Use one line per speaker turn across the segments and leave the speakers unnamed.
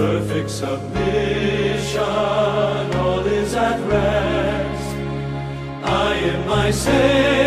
perfect submission, all is at rest. I am my Savior.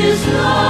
is love.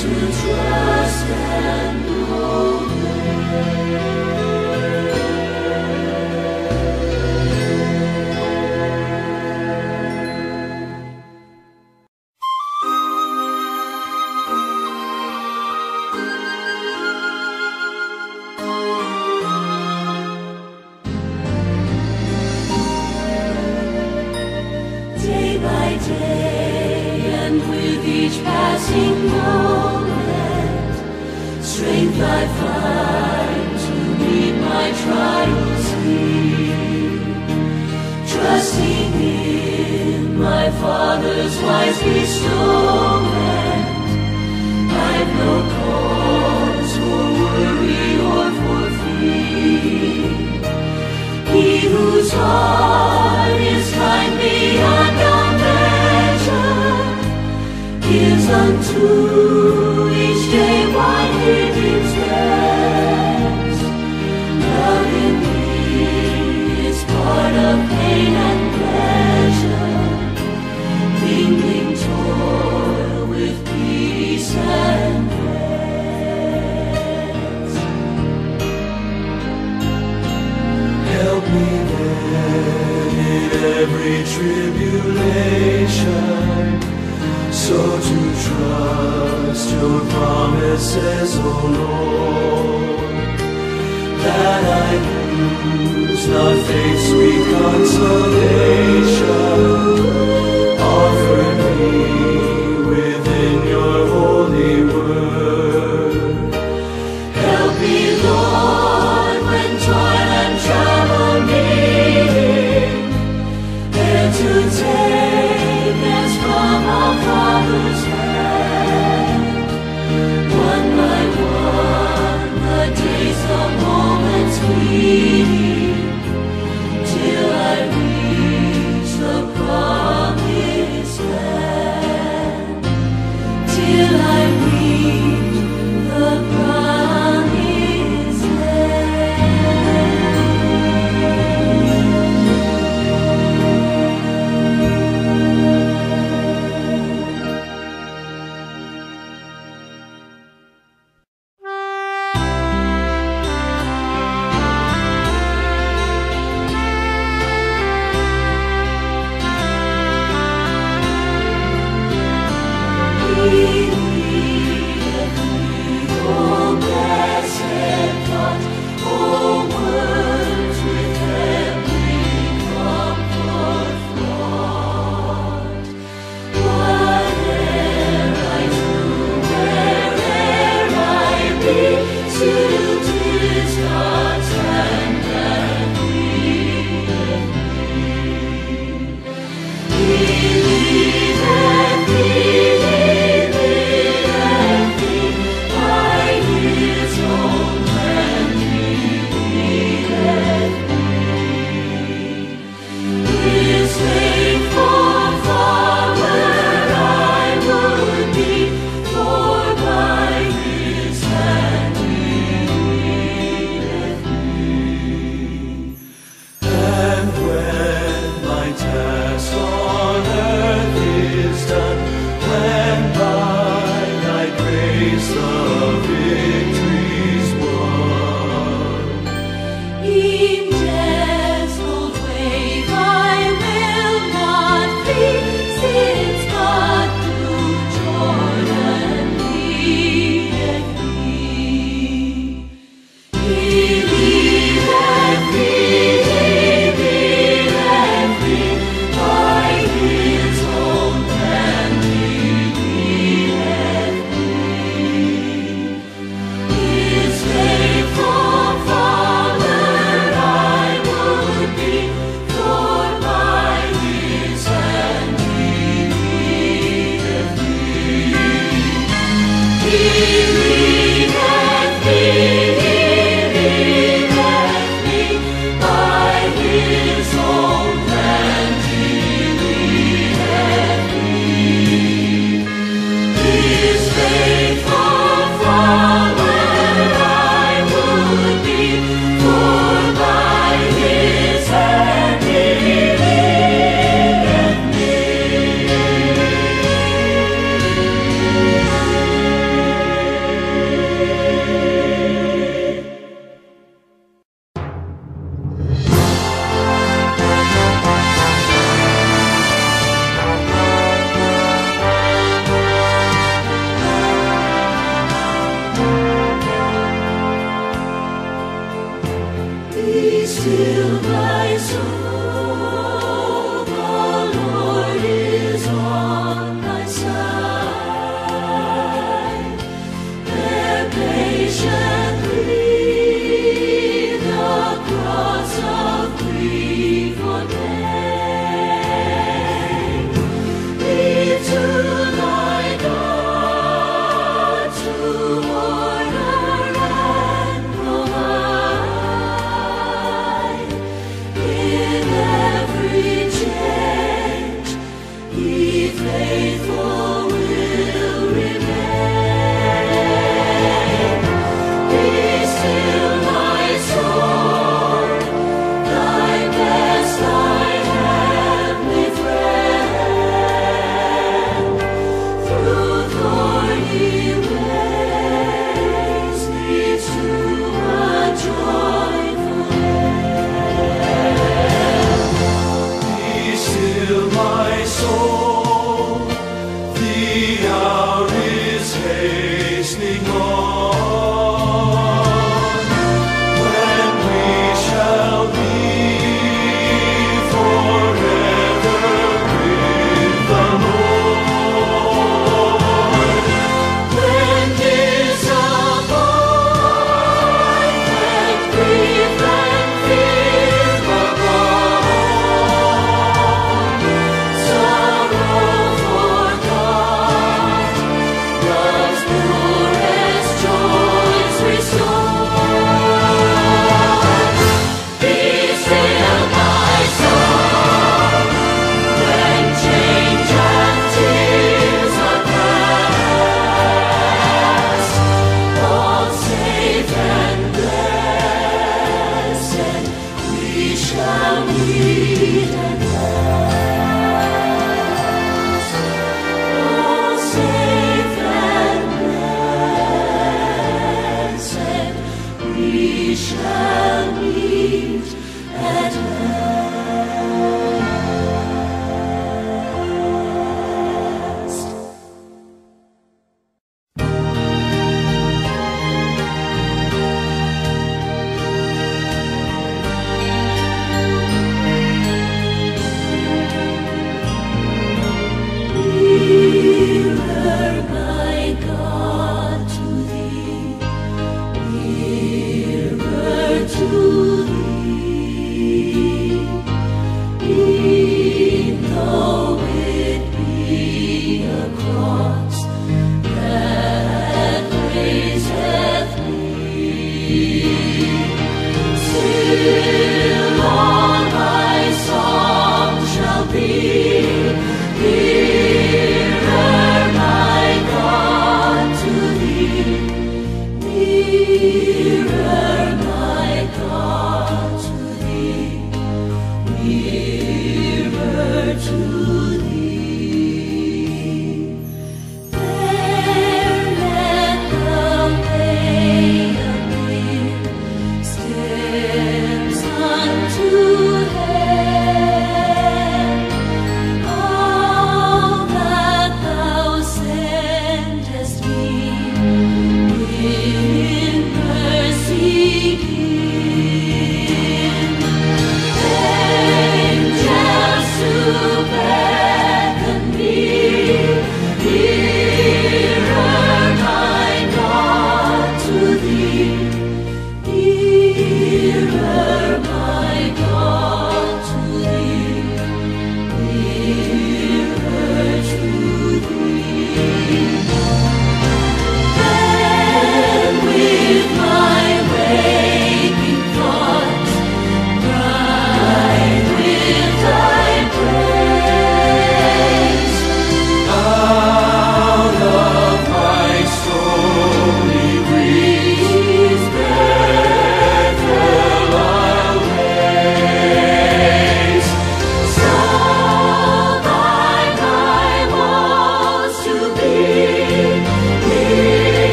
to trust and obey.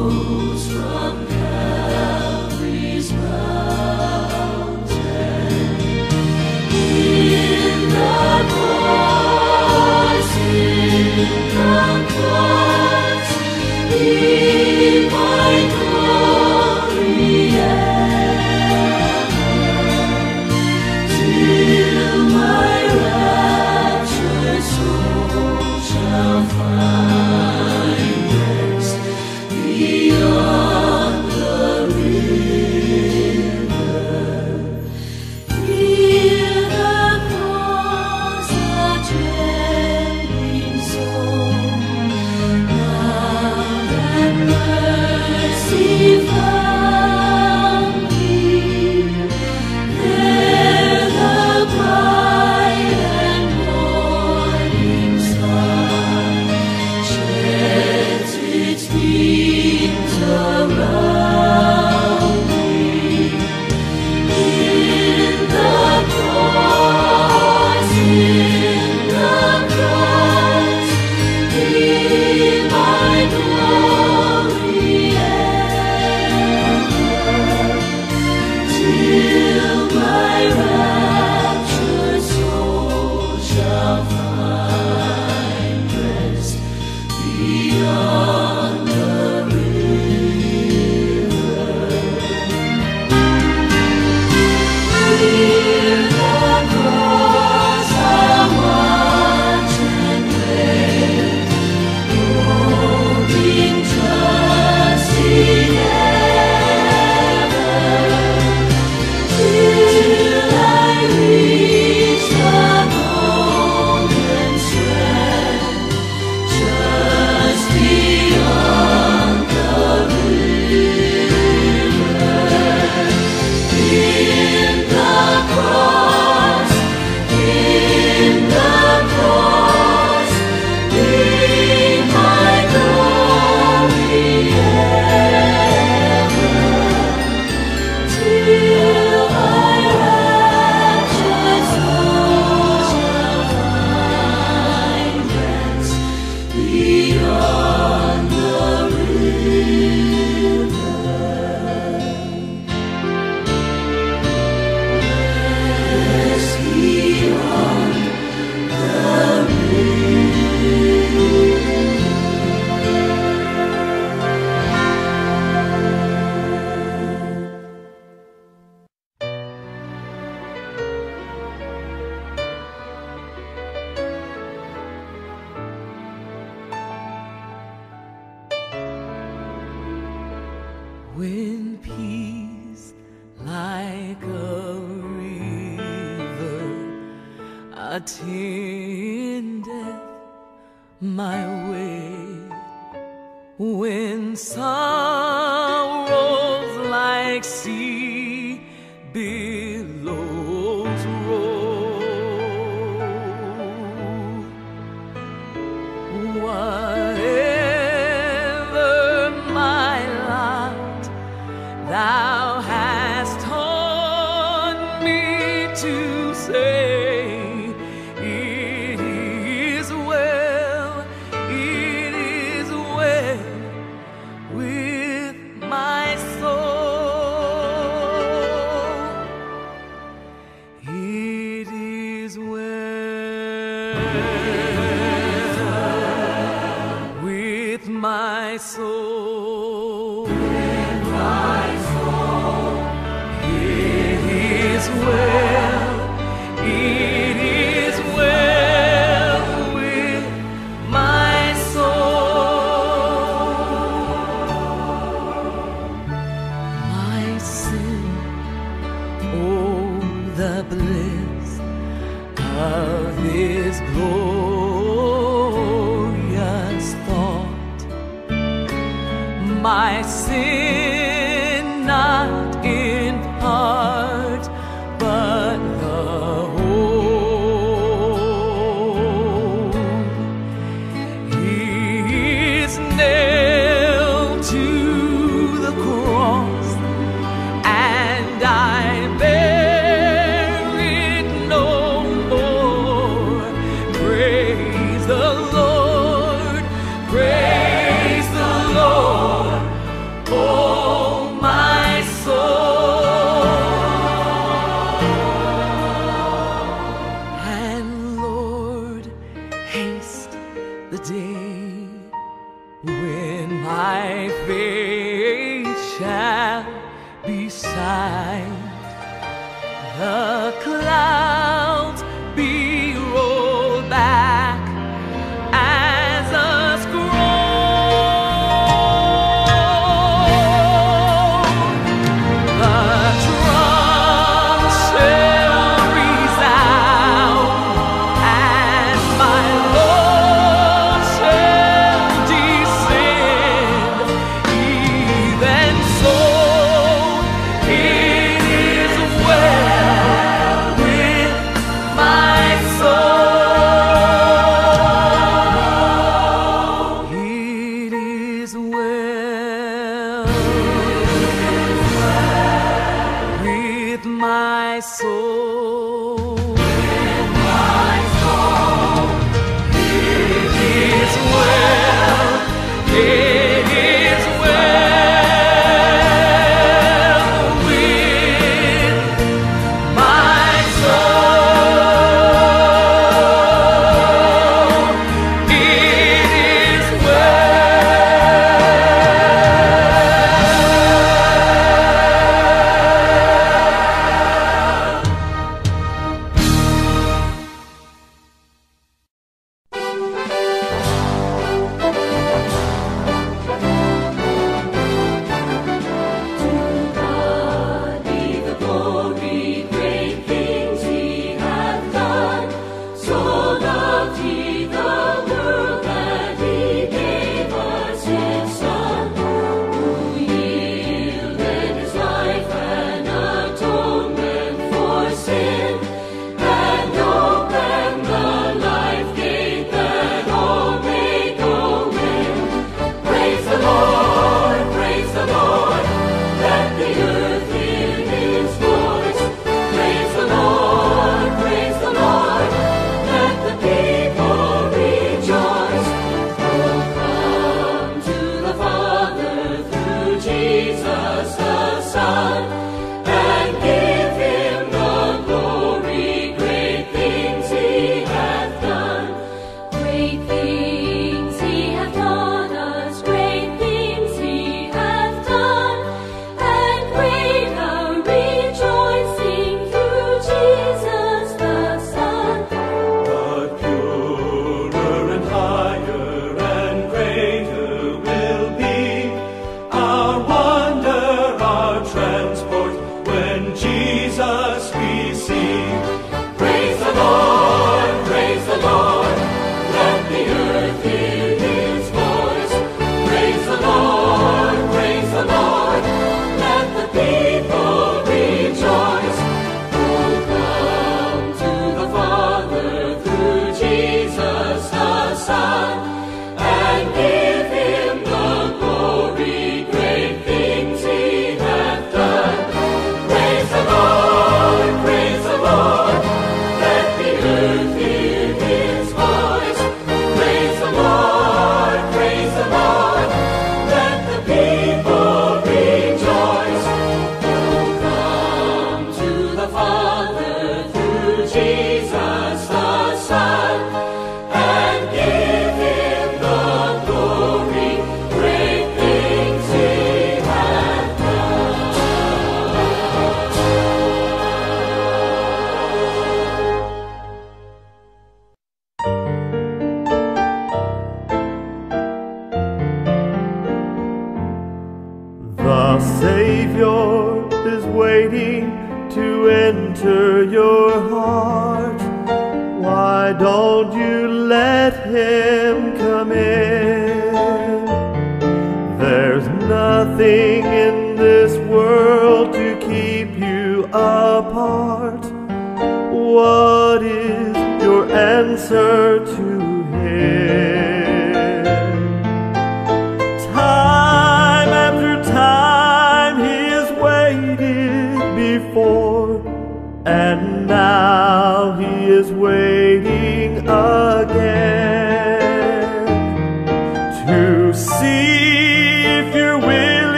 When